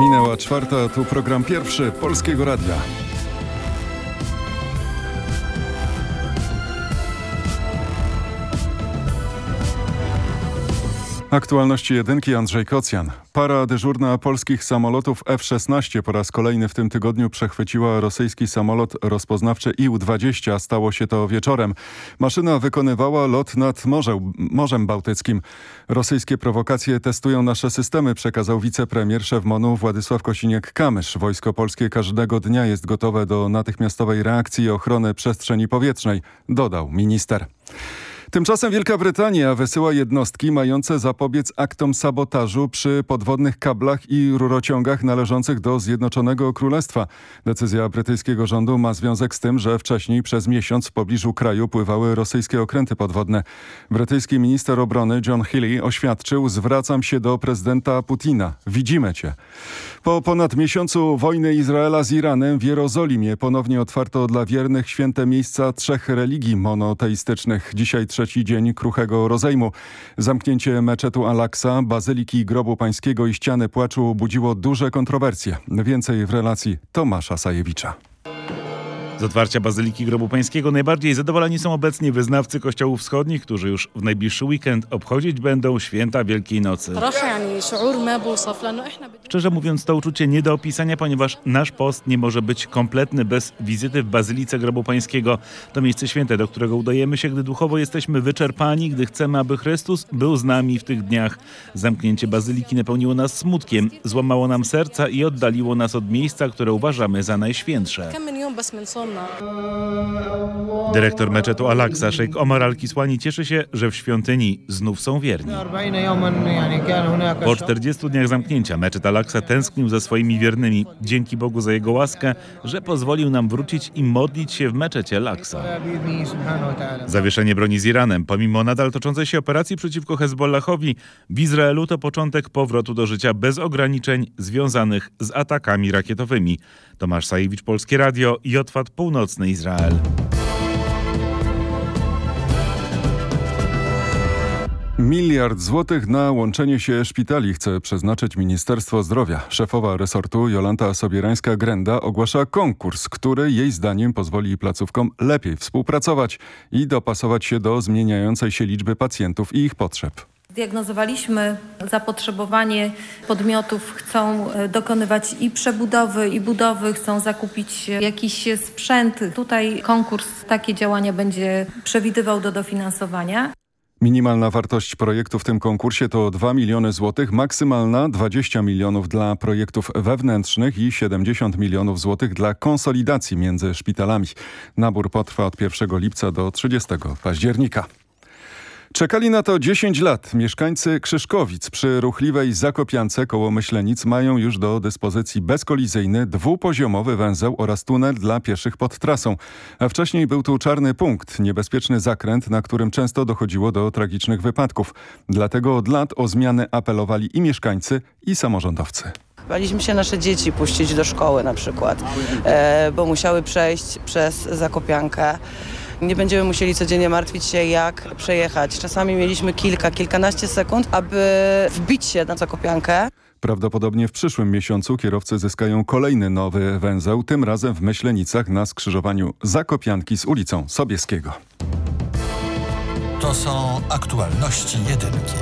Minęła czwarta, tu program pierwszy Polskiego Radia. Aktualności jedynki Andrzej Kocjan. Para dyżurna polskich samolotów F-16 po raz kolejny w tym tygodniu przechwyciła rosyjski samolot rozpoznawczy IU-20. Stało się to wieczorem. Maszyna wykonywała lot nad Morze, Morzem Bałtyckim. Rosyjskie prowokacje testują nasze systemy, przekazał wicepremier szef MONU Władysław Kosiniak-Kamysz. Wojsko polskie każdego dnia jest gotowe do natychmiastowej reakcji i ochrony przestrzeni powietrznej, dodał minister. Tymczasem Wielka Brytania wysyła jednostki mające zapobiec aktom sabotażu przy podwodnych kablach i rurociągach należących do Zjednoczonego Królestwa. Decyzja brytyjskiego rządu ma związek z tym, że wcześniej przez miesiąc w pobliżu kraju pływały rosyjskie okręty podwodne. Brytyjski minister obrony John Healey oświadczył zwracam się do prezydenta Putina. Widzimy cię. Po ponad miesiącu wojny Izraela z Iranem w Jerozolimie ponownie otwarto dla wiernych święte miejsca trzech religii monoteistycznych. Dzisiaj trzeci dzień kruchego rozejmu. Zamknięcie meczetu Al-Aqsa, bazyliki grobu pańskiego i ściany płaczu budziło duże kontrowersje. Więcej w relacji Tomasza Sajewicza. Z otwarcia Bazyliki Grobu Pańskiego najbardziej zadowoleni są obecnie wyznawcy kościołów wschodnich, którzy już w najbliższy weekend obchodzić będą święta Wielkiej Nocy. Szczerze mówiąc, to uczucie nie do opisania, ponieważ nasz post nie może być kompletny bez wizyty w Bazylice Grobu Pańskiego. To miejsce święte, do którego udajemy się, gdy duchowo jesteśmy wyczerpani, gdy chcemy, aby Chrystus był z nami w tych dniach. Zamknięcie Bazyliki napełniło nas smutkiem, złamało nam serca i oddaliło nas od miejsca, które uważamy za najświętsze. Dyrektor meczetu Al-Aqsa, szejk Omar Al-Kisłani cieszy się, że w świątyni znów są wierni. Po 40 dniach zamknięcia meczet Al-Aqsa tęsknił za swoimi wiernymi. Dzięki Bogu za jego łaskę, że pozwolił nam wrócić i modlić się w meczecie Al-Aqsa. Zawieszenie broni z Iranem, pomimo nadal toczącej się operacji przeciwko Hezbollahowi, w Izraelu to początek powrotu do życia bez ograniczeń związanych z atakami rakietowymi. Tomasz Sajewicz, Polskie Radio, Jotwat, Północny Izrael. Miliard złotych na łączenie się szpitali chce przeznaczyć Ministerstwo Zdrowia. Szefowa resortu Jolanta Sobierańska-Grenda ogłasza konkurs, który jej zdaniem pozwoli placówkom lepiej współpracować i dopasować się do zmieniającej się liczby pacjentów i ich potrzeb. Zdiagnozowaliśmy zapotrzebowanie podmiotów, chcą e, dokonywać i przebudowy, i budowy, chcą zakupić jakiś sprzęt. Tutaj konkurs takie działania będzie przewidywał do dofinansowania. Minimalna wartość projektu w tym konkursie to 2 miliony złotych, maksymalna 20 milionów dla projektów wewnętrznych i 70 milionów złotych dla konsolidacji między szpitalami. Nabór potrwa od 1 lipca do 30 października. Czekali na to 10 lat. Mieszkańcy Krzyszkowic przy ruchliwej Zakopiance koło Myślenic mają już do dyspozycji bezkolizyjny dwupoziomowy węzeł oraz tunel dla pieszych pod trasą. A wcześniej był tu czarny punkt, niebezpieczny zakręt, na którym często dochodziło do tragicznych wypadków. Dlatego od lat o zmiany apelowali i mieszkańcy i samorządowcy. Baliśmy się nasze dzieci puścić do szkoły na przykład, e, bo musiały przejść przez Zakopiankę. Nie będziemy musieli codziennie martwić się, jak przejechać. Czasami mieliśmy kilka, kilkanaście sekund, aby wbić się na Zakopiankę. Prawdopodobnie w przyszłym miesiącu kierowcy zyskają kolejny nowy węzeł, tym razem w Myślenicach na skrzyżowaniu Zakopianki z ulicą Sobieskiego. To są aktualności jedynki.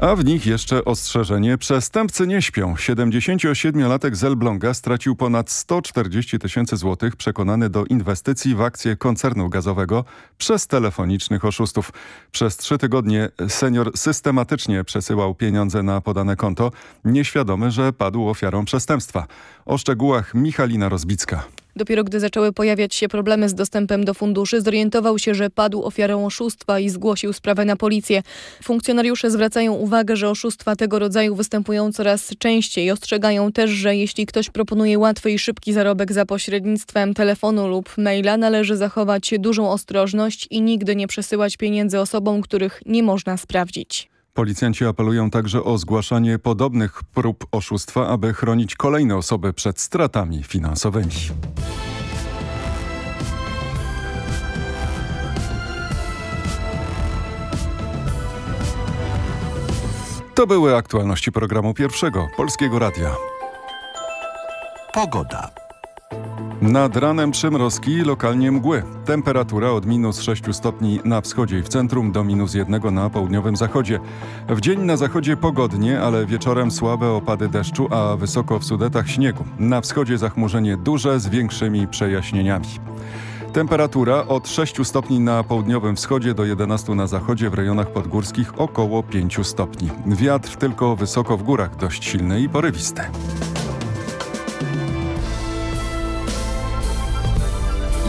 A w nich jeszcze ostrzeżenie. Przestępcy nie śpią. 77-latek z Elbląga stracił ponad 140 tysięcy złotych przekonany do inwestycji w akcje koncernu gazowego przez telefonicznych oszustów. Przez trzy tygodnie senior systematycznie przesyłał pieniądze na podane konto, nieświadomy, że padł ofiarą przestępstwa. O szczegółach Michalina Rozbicka. Dopiero gdy zaczęły pojawiać się problemy z dostępem do funduszy, zorientował się, że padł ofiarą oszustwa i zgłosił sprawę na policję. Funkcjonariusze zwracają uwagę, że oszustwa tego rodzaju występują coraz częściej. Ostrzegają też, że jeśli ktoś proponuje łatwy i szybki zarobek za pośrednictwem telefonu lub maila, należy zachować dużą ostrożność i nigdy nie przesyłać pieniędzy osobom, których nie można sprawdzić. Policjanci apelują także o zgłaszanie podobnych prób oszustwa, aby chronić kolejne osoby przed stratami finansowymi. To były aktualności programu pierwszego Polskiego Radia. Pogoda. Nad ranem przymrozki, lokalnie mgły. Temperatura od minus 6 stopni na wschodzie i w centrum do minus 1 na południowym zachodzie. W dzień na zachodzie pogodnie, ale wieczorem słabe opady deszczu, a wysoko w Sudetach śniegu. Na wschodzie zachmurzenie duże z większymi przejaśnieniami. Temperatura od 6 stopni na południowym wschodzie do 11 na zachodzie, w rejonach podgórskich około 5 stopni. Wiatr tylko wysoko w górach dość silny i porywisty.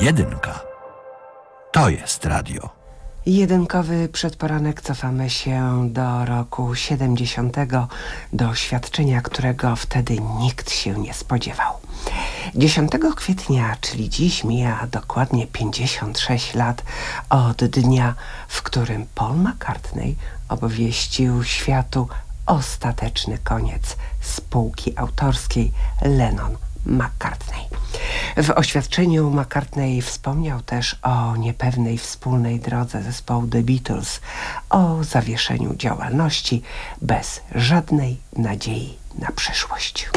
Jedynka. To jest radio. Jedynkowy przedporanek cofamy się do roku 70, do świadczenia, którego wtedy nikt się nie spodziewał. 10 kwietnia, czyli dziś, mija dokładnie 56 lat od dnia, w którym Paul McCartney obwieścił światu ostateczny koniec spółki autorskiej Lennon McCartney. W oświadczeniu McCartney wspomniał też o niepewnej wspólnej drodze zespołu The Beatles, o zawieszeniu działalności bez żadnej nadziei na przyszłość.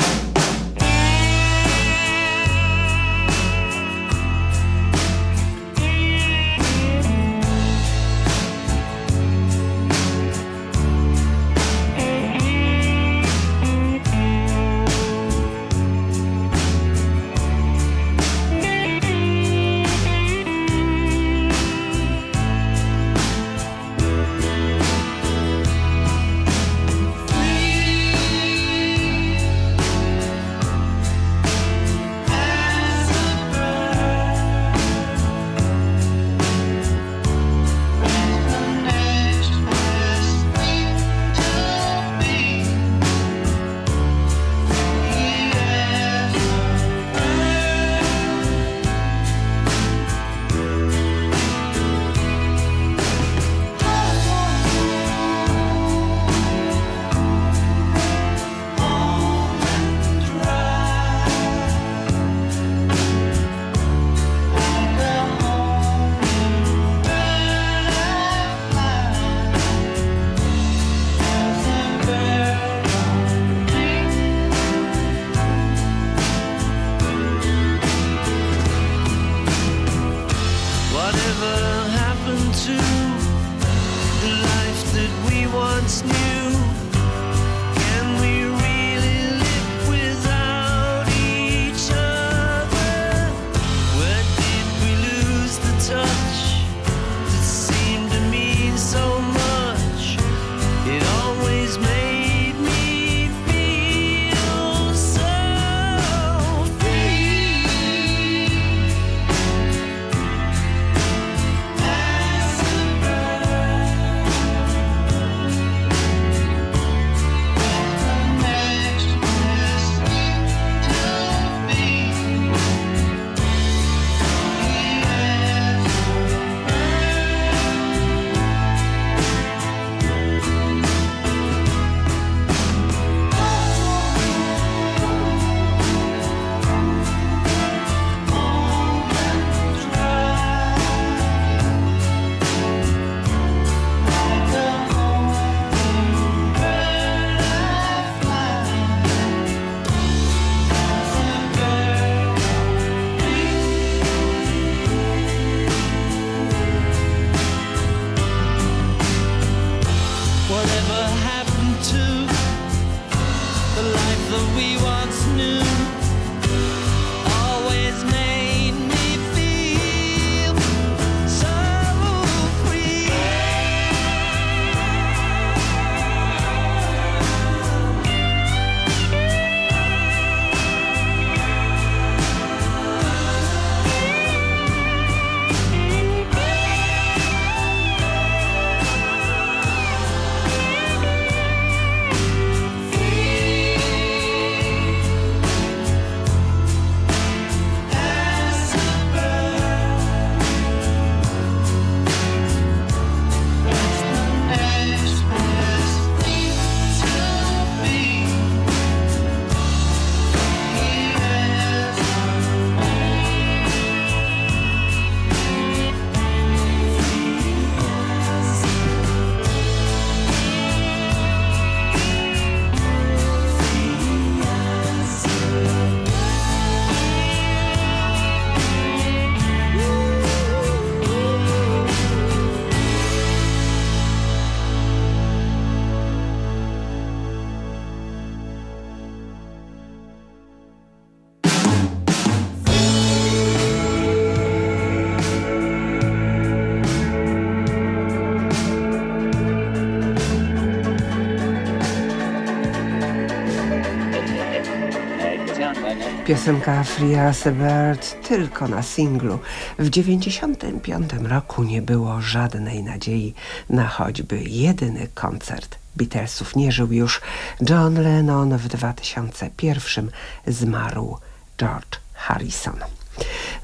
Piosenka Free as a Bird tylko na singlu. W 95 roku nie było żadnej nadziei na choćby jedyny koncert. Beatlesów nie żył już. John Lennon w 2001 zmarł George Harrison.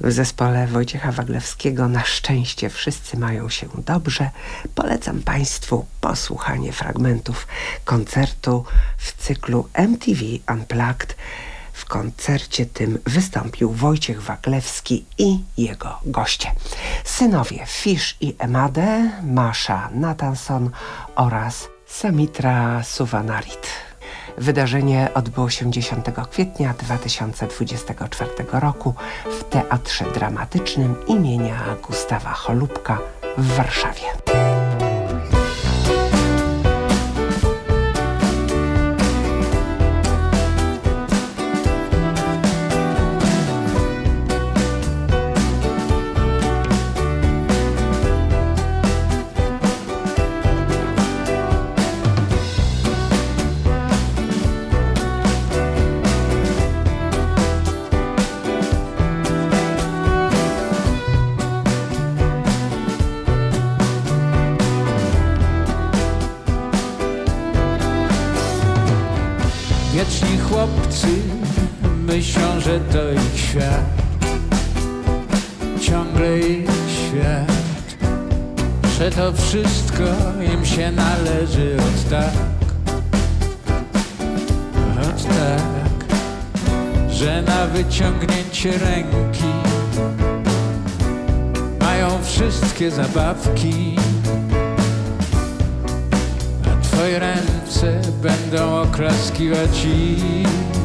W zespole Wojciecha Waglewskiego na szczęście wszyscy mają się dobrze. Polecam Państwu posłuchanie fragmentów koncertu w cyklu MTV Unplugged w koncercie tym wystąpił Wojciech Waglewski i jego goście. Synowie Fish i Emade, Masza Natanson oraz Samitra Suvanarit. Wydarzenie odbyło się 10 kwietnia 2024 roku w Teatrze Dramatycznym imienia Gustawa Cholubka w Warszawie. Myślą, że to ich świat. Ciągle ich świat. Że to wszystko im się należy od tak. Od tak. Że na wyciągnięcie ręki Mają wszystkie zabawki. Twoje ręce będą oklaskiwać ich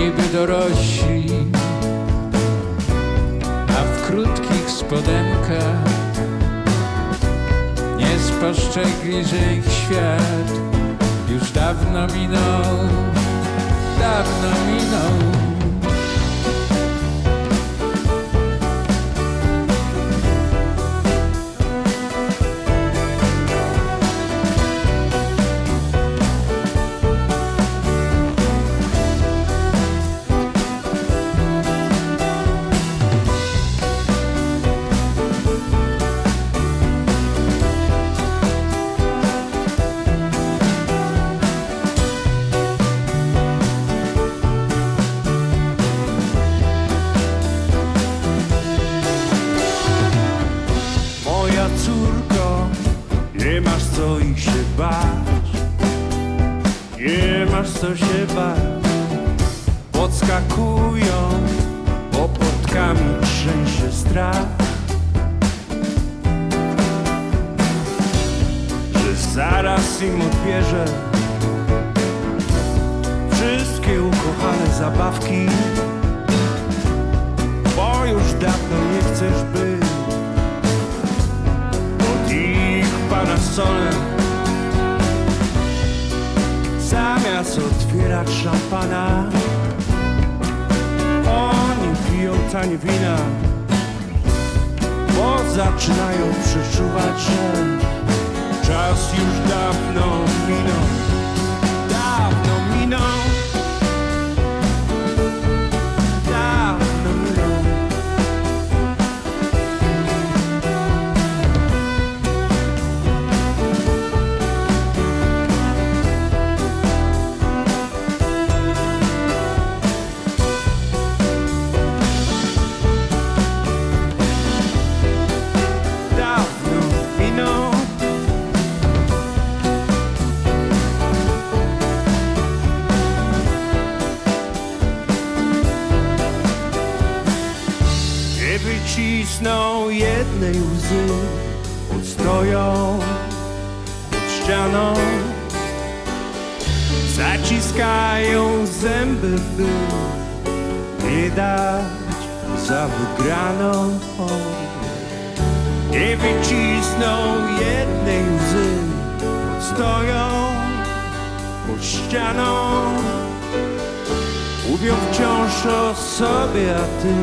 niby dorośli, a w krótkich spodenkach nie spostrzegli, że ich świat już dawno minął, dawno minął. chcesz być pod ich parasolem. Zamiast otwierać szampana, oni piją tanie wina, bo zaczynają przeczuwać, że czas już dawno minął. nie dać za wygraną Nie wycisną jednej łzy Stoją pod ścianą. Mówią wciąż o sobie, a ty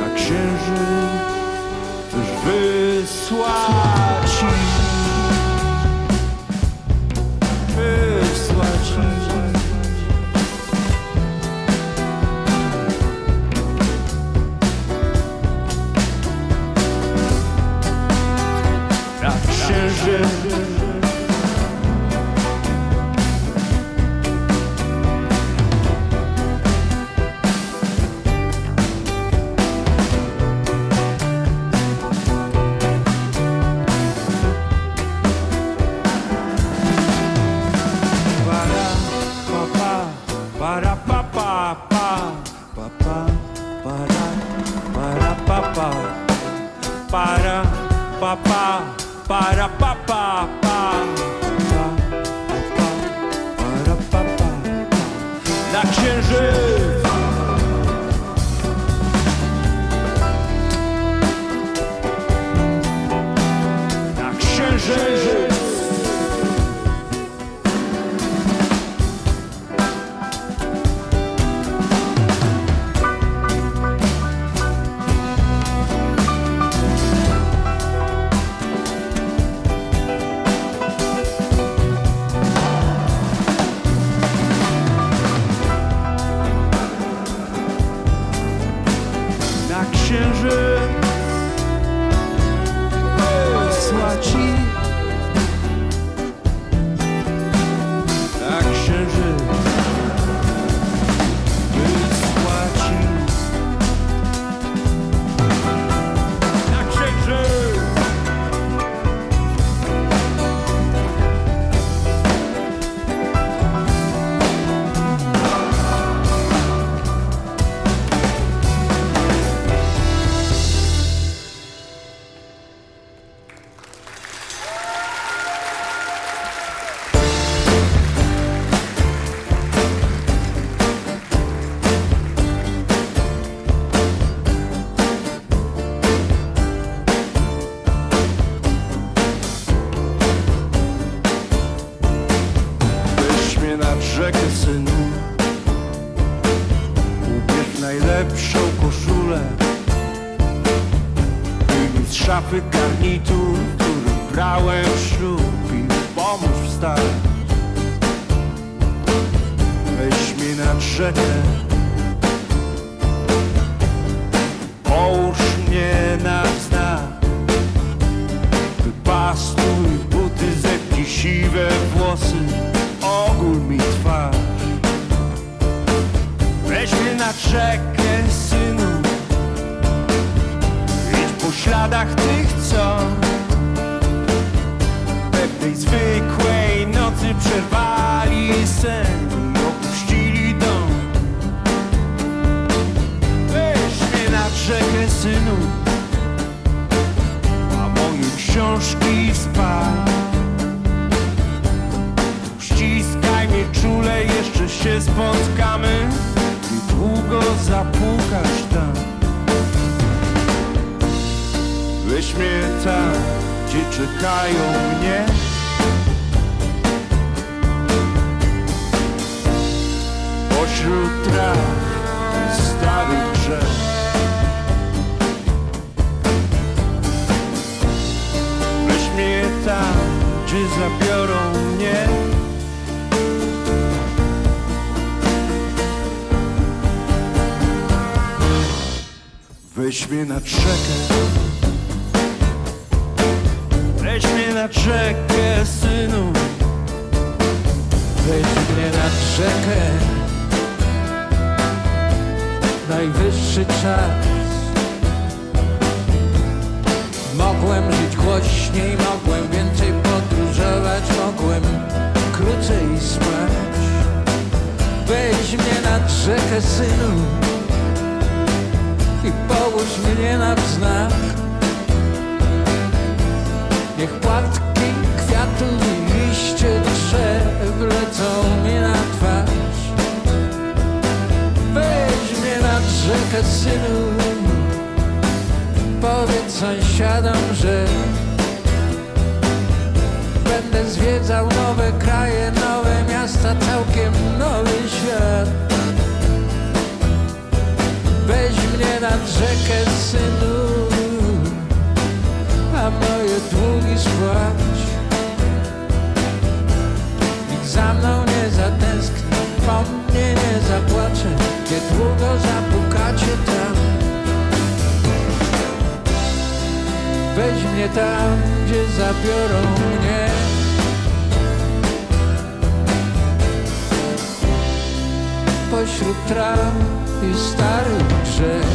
na księżyc Chcesz wysłać. Mnie nad rzekę Weź mnie nad rzekę, synu. Weź mnie nad rzekę Najwyższy czas. Mogłem żyć głośniej, mogłem więcej podróżować Mogłem krócej spać. Weź mnie nad rzekę, synu połóż mnie na wznak Niech płatki kwiatów i liście drzew lecą mi na twarz. Weź mnie nad rzekę, synu. Powiedz sąsiadom, że Będę zwiedzał nowe kraje, nowe miasta, całkiem nowy świat Weź mnie nad rzekę, synu a moje długi spłać. Nikt za mną nie zatęskni, po mnie nie zapłacze, niedługo zapukacie tam. Weź mnie tam, gdzie zabiorą mnie. Pośród traw i starych drzew.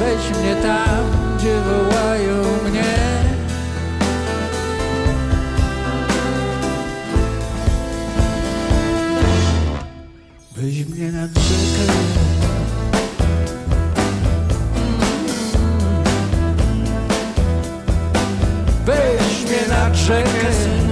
Weź mnie tam, gdzie wołają mnie. Weź mnie nad rzekę. Weź mnie nad rzekę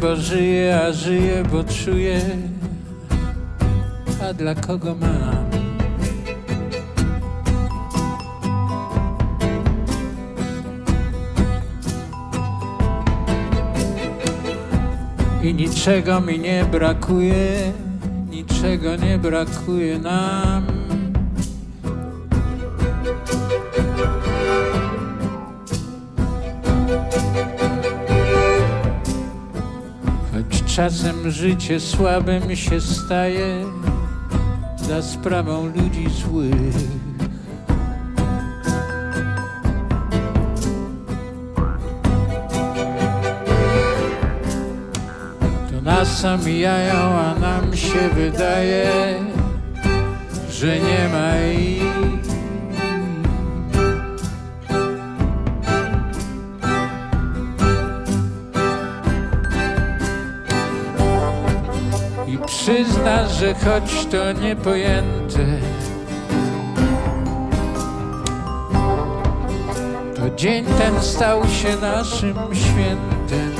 Bo żyję, a żyję, bo czuję A dla kogo mam? I niczego mi nie brakuje Niczego nie brakuje nam czasem życie słabym się staje za sprawą ludzi złych. To nas omijają, a nam się wydaje, że nie ma ich. Przyzna, że choć to niepojęte, to dzień ten stał się naszym świętem.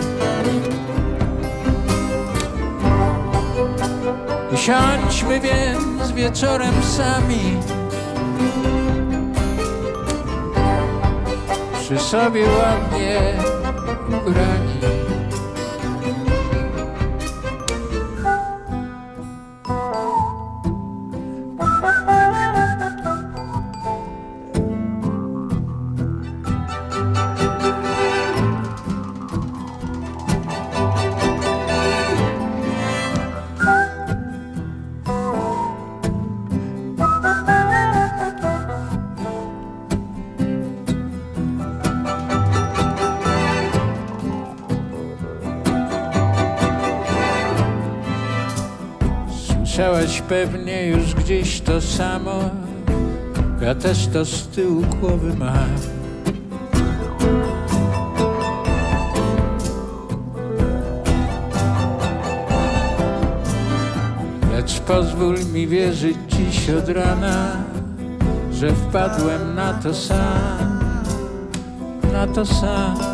Siądźmy więc wieczorem sami przy sobie ładnie Słyszałaś pewnie już gdzieś to samo, ja też to z tyłu głowy mam. Lecz pozwól mi wierzyć dziś od rana, że wpadłem na to sam, na to sam.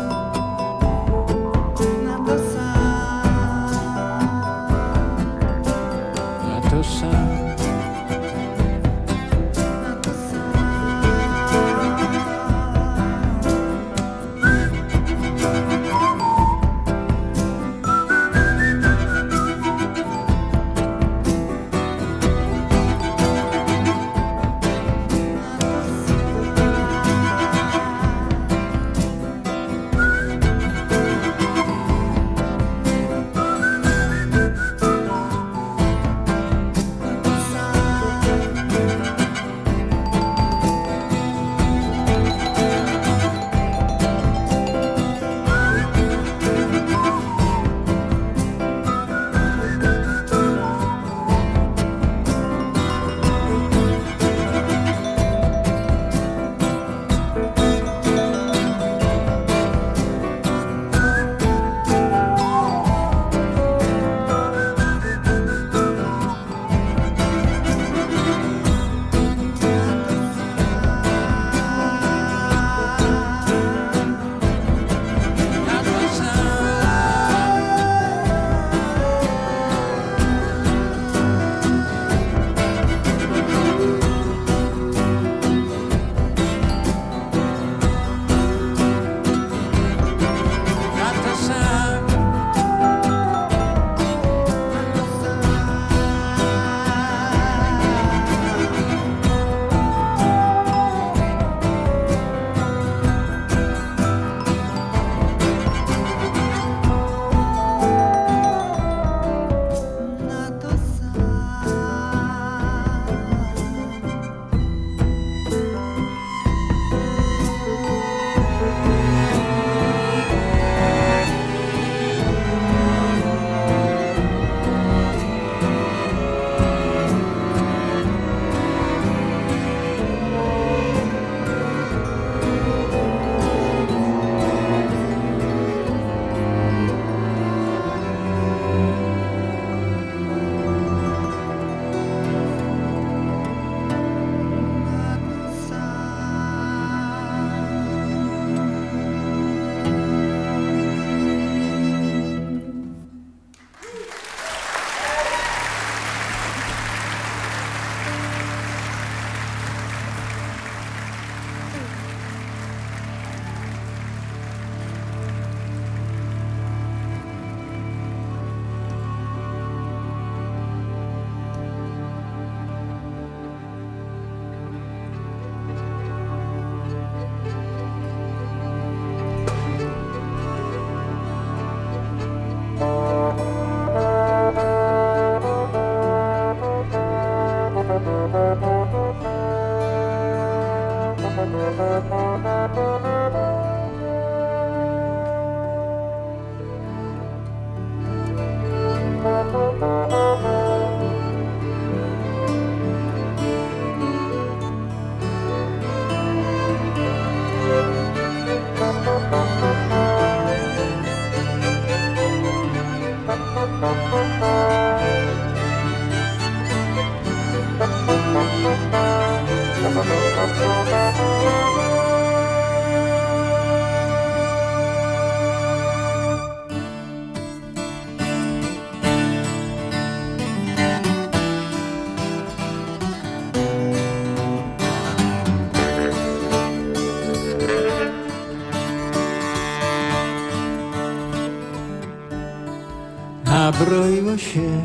Nabroiło się,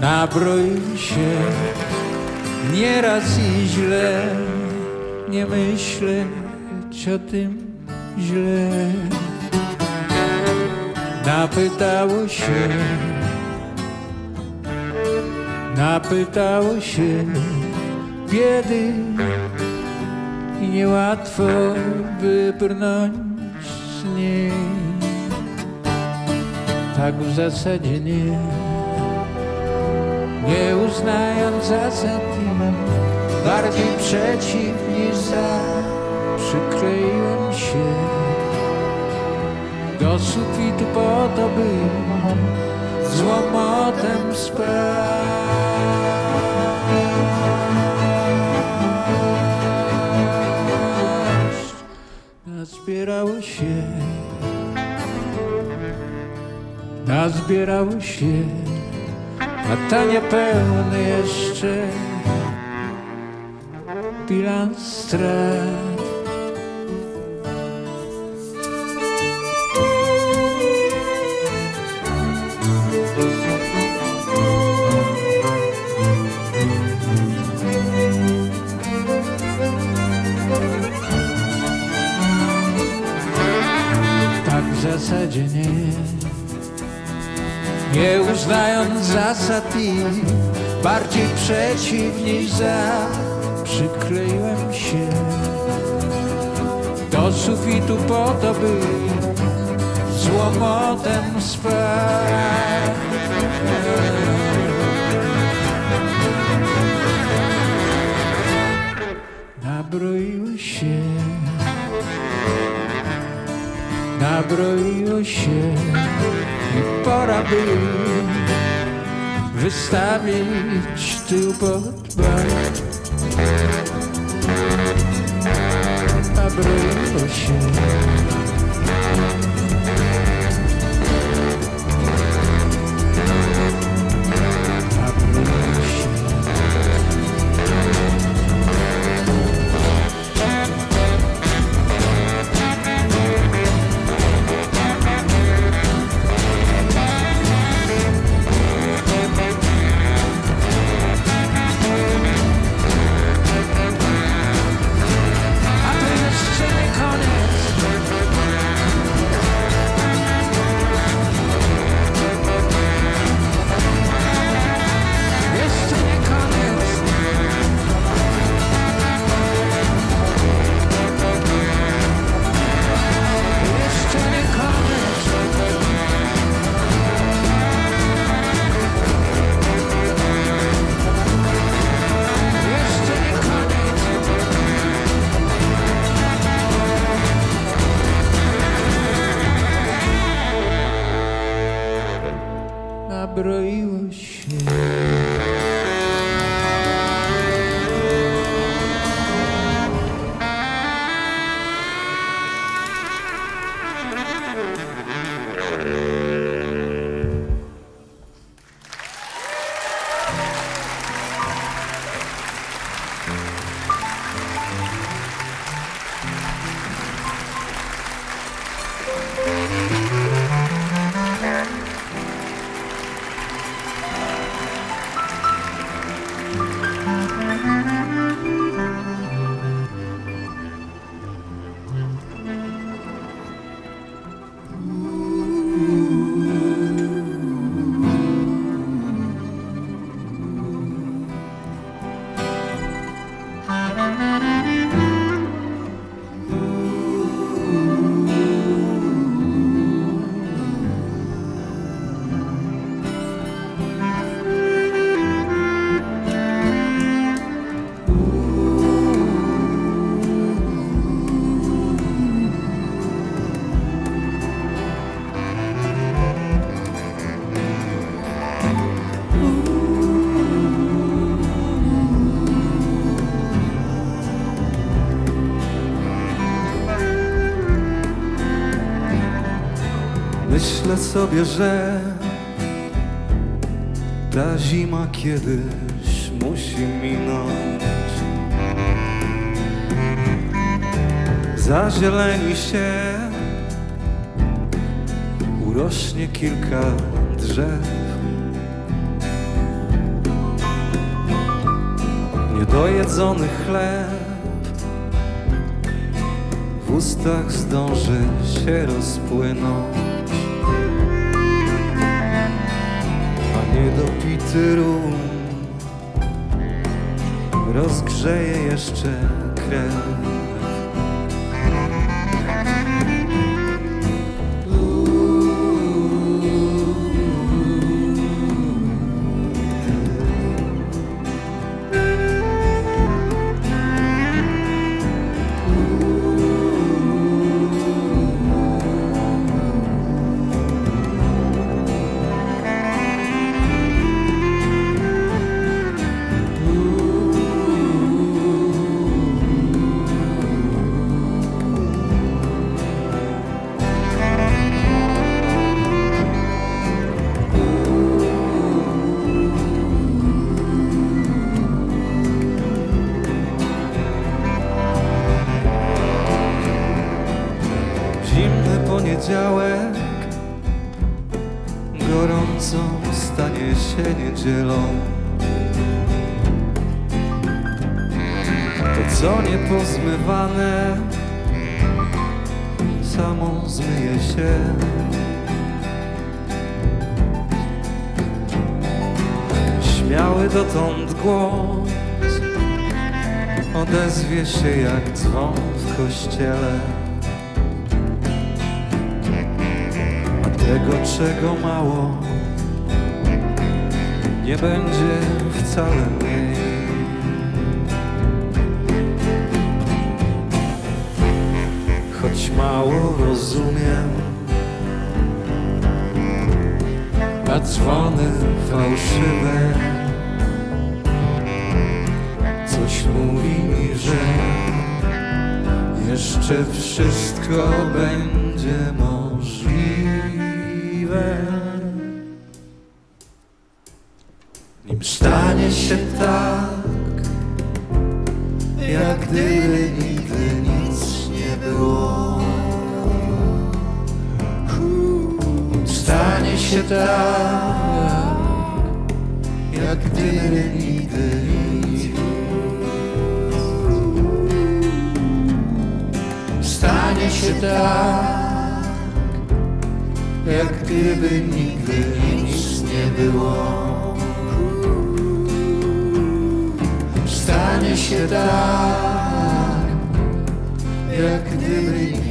nabroiło się, nieraz i źle, nie myśleć o tym źle. Napytało się, napytało się. Biedy i niełatwo wybrnąć Tak w zasadzie nie, nie uznając zasad i bardziej przeciw niż za, przykleiłem się do sufitu po to, by z łomotem spać. Nazbierało się, nazbierało się, a ta niepełny jeszcze bilans strat. tak w zasadzie nie Nie uznając zasad i bardziej przeciw niż za Przykleiłem się do sufitu po to, by z łomotem spać Nabroiło się. Nabroiło się i pora by wystawić tył pod bar. Nabroiło się sobie, że ta zima kiedyś musi minąć. Zazieleni się rośnie kilka drzew. Niedojedzony chleb w ustach zdąży się rozpłynąć, niedopity rum rozgrzeje jeszcze krew. Czego mało, nie będzie wcale mniej. Choć mało rozumiem, a dzwony fałszywe coś mówi mi, że jeszcze wszystko będzie możliwe. Nim stanie się tak, jak gdyby nigdy nic nie było. Nim stanie się tak, jak gdyby nigdy nic Stanie się tak, jak gdyby nigdy nic nie było. Stanie się tak, jak gdyby nigdy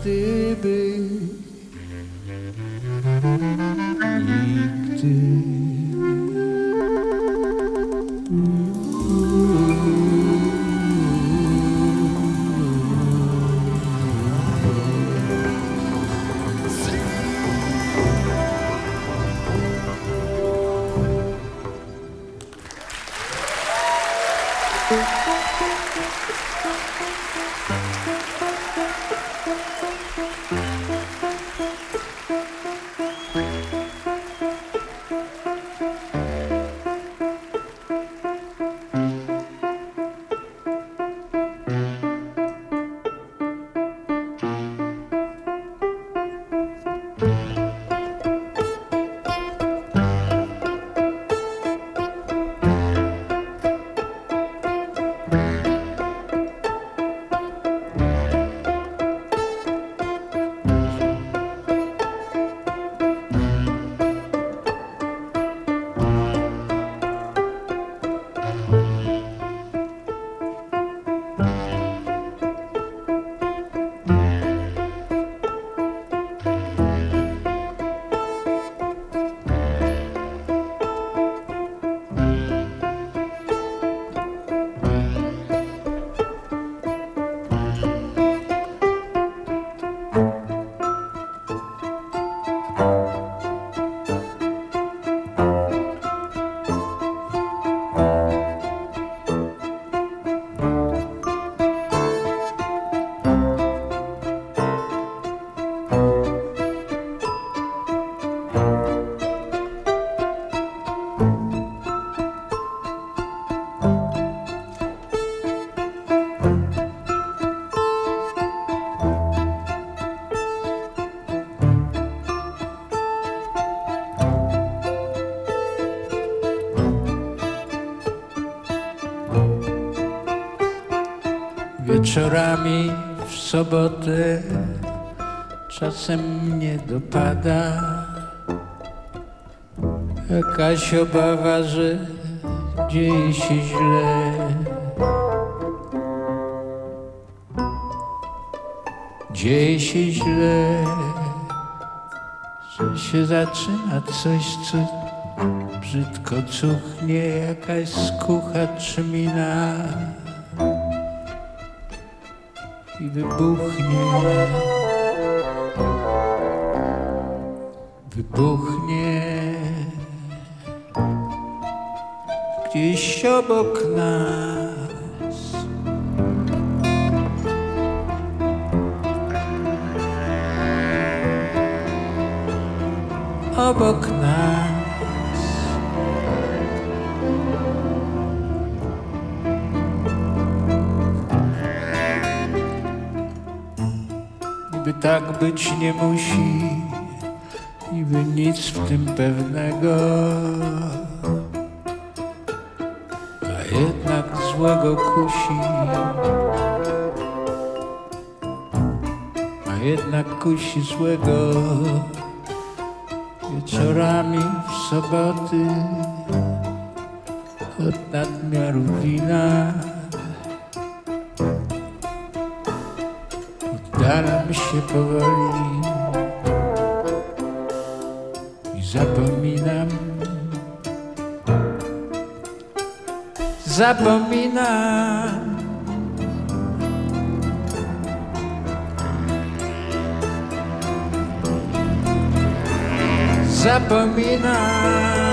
gdyby nigdy. Wieczorami w sobotę czasem mnie dopada jakaś obawa, że dzieje się źle. Dzieje się źle, że się zaczyna coś, co brzydko cuchnie, jakaś skucha trzmina wybuchnie. Wybuchnie gdzieś obok nas. Obok być nie musi, niby nic w tym pewnego. A jednak złego kusi. A jednak kusi złego. Wieczorami w soboty od nadmiaru wina. Oddalam się powoli i zapominam. Zapominam. Zapominam.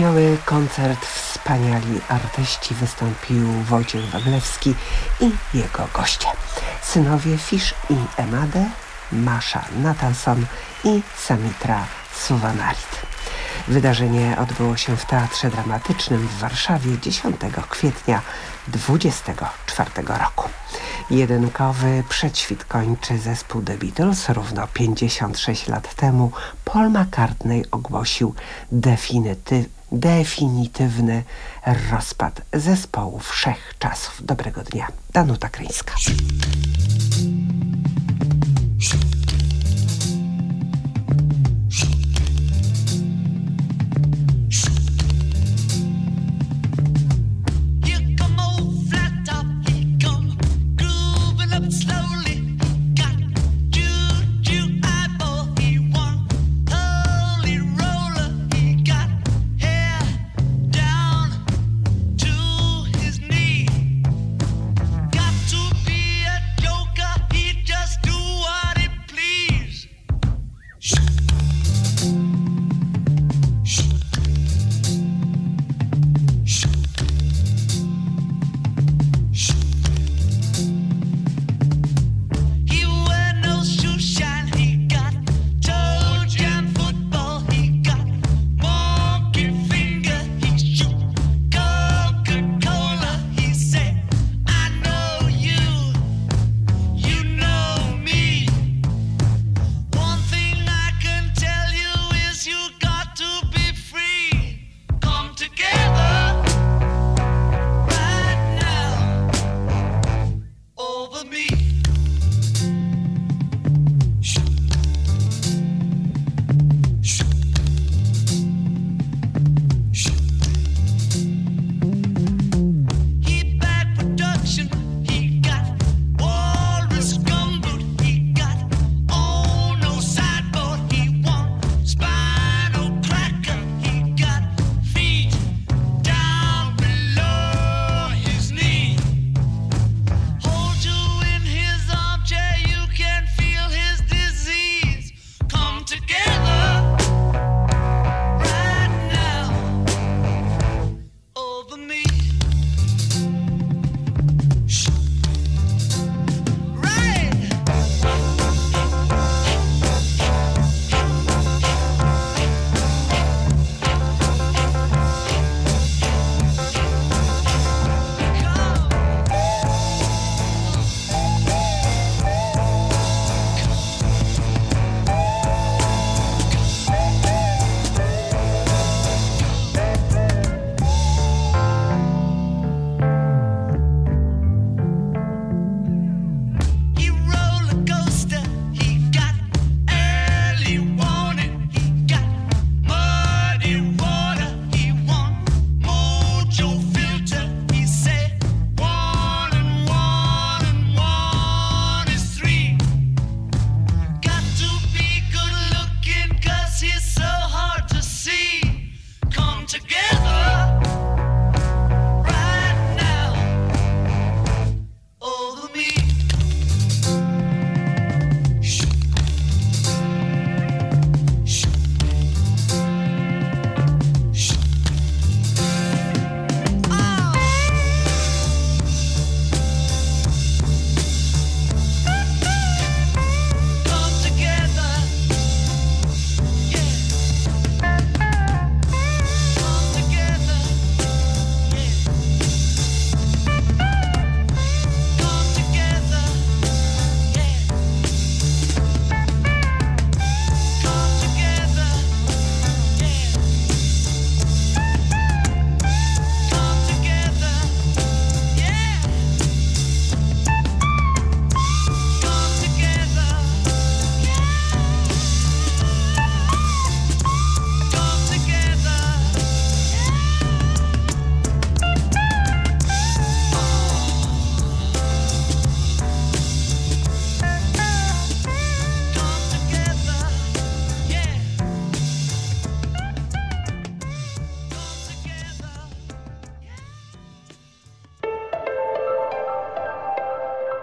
Wspaniały koncert, wspaniali artyści wystąpił Wojciech Waglewski i jego goście. Synowie Fish i Emade, Masza Natalson i Samitra Suwanarit. Wydarzenie odbyło się w Teatrze Dramatycznym w Warszawie 10 kwietnia 24 roku. Jedynkowy przedświt kończy zespół The Beatles. Równo 56 lat temu Paul McCartney ogłosił definityw, definitywny rozpad zespołu wszechczasów. Dobrego dnia. Danuta Kryńska.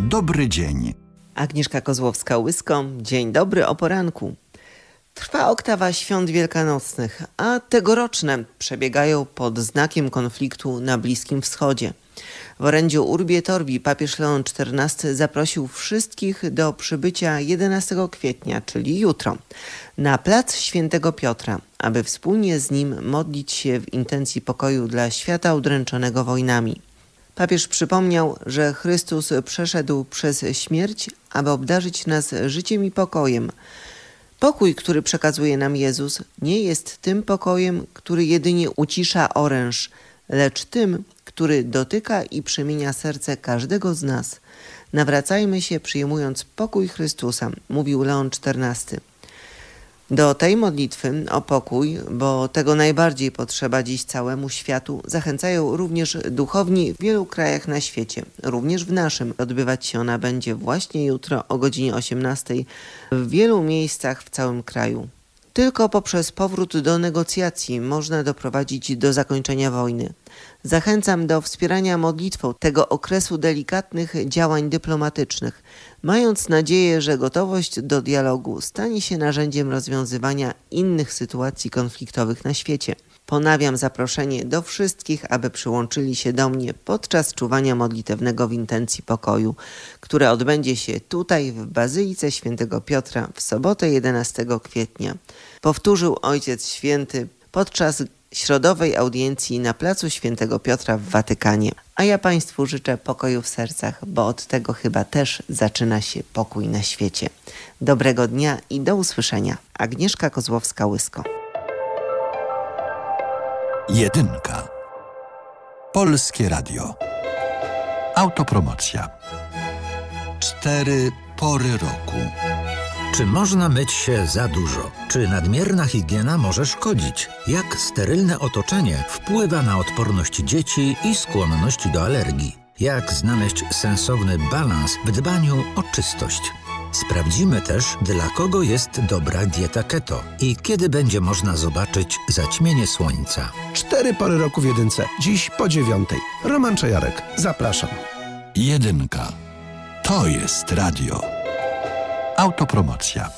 Dobry dzień. Agnieszka Kozłowska-Łysko, dzień dobry o poranku. Trwa oktawa świąt wielkanocnych, a tegoroczne przebiegają pod znakiem konfliktu na Bliskim Wschodzie. W orędziu Urbie Torbi papież Leon XIV zaprosił wszystkich do przybycia 11 kwietnia, czyli jutro, na plac Świętego Piotra, aby wspólnie z nim modlić się w intencji pokoju dla świata udręczonego wojnami. Papież przypomniał, że Chrystus przeszedł przez śmierć, aby obdarzyć nas życiem i pokojem. Pokój, który przekazuje nam Jezus, nie jest tym pokojem, który jedynie ucisza oręż, lecz tym, który dotyka i przemienia serce każdego z nas. Nawracajmy się przyjmując pokój Chrystusa, mówił Leon XIV. Do tej modlitwy o pokój, bo tego najbardziej potrzeba dziś całemu światu, zachęcają również duchowni w wielu krajach na świecie, również w naszym. Odbywać się ona będzie właśnie jutro o godzinie 18 w wielu miejscach w całym kraju. Tylko poprzez powrót do negocjacji można doprowadzić do zakończenia wojny. Zachęcam do wspierania modlitwą tego okresu delikatnych działań dyplomatycznych, mając nadzieję, że gotowość do dialogu stanie się narzędziem rozwiązywania innych sytuacji konfliktowych na świecie. Ponawiam zaproszenie do wszystkich, aby przyłączyli się do mnie podczas czuwania modlitewnego w intencji pokoju, które odbędzie się tutaj w Bazylice Świętego Piotra w sobotę 11 kwietnia. Powtórzył Ojciec Święty podczas środowej audiencji na placu Świętego Piotra w Watykanie. A ja Państwu życzę pokoju w sercach, bo od tego chyba też zaczyna się pokój na świecie. Dobrego dnia i do usłyszenia. Agnieszka Kozłowska-Łysko. Jedynka. Polskie Radio. Autopromocja. Cztery pory roku. Czy można myć się za dużo? Czy nadmierna higiena może szkodzić? Jak sterylne otoczenie wpływa na odporność dzieci i skłonność do alergii? jak znaleźć sensowny balans w dbaniu o czystość. Sprawdzimy też, dla kogo jest dobra dieta keto i kiedy będzie można zobaczyć zaćmienie słońca. Cztery pory roku w jedynce. Dziś po dziewiątej. Roman Czajarek. Zapraszam. Jedynka. To jest radio. Autopromocja.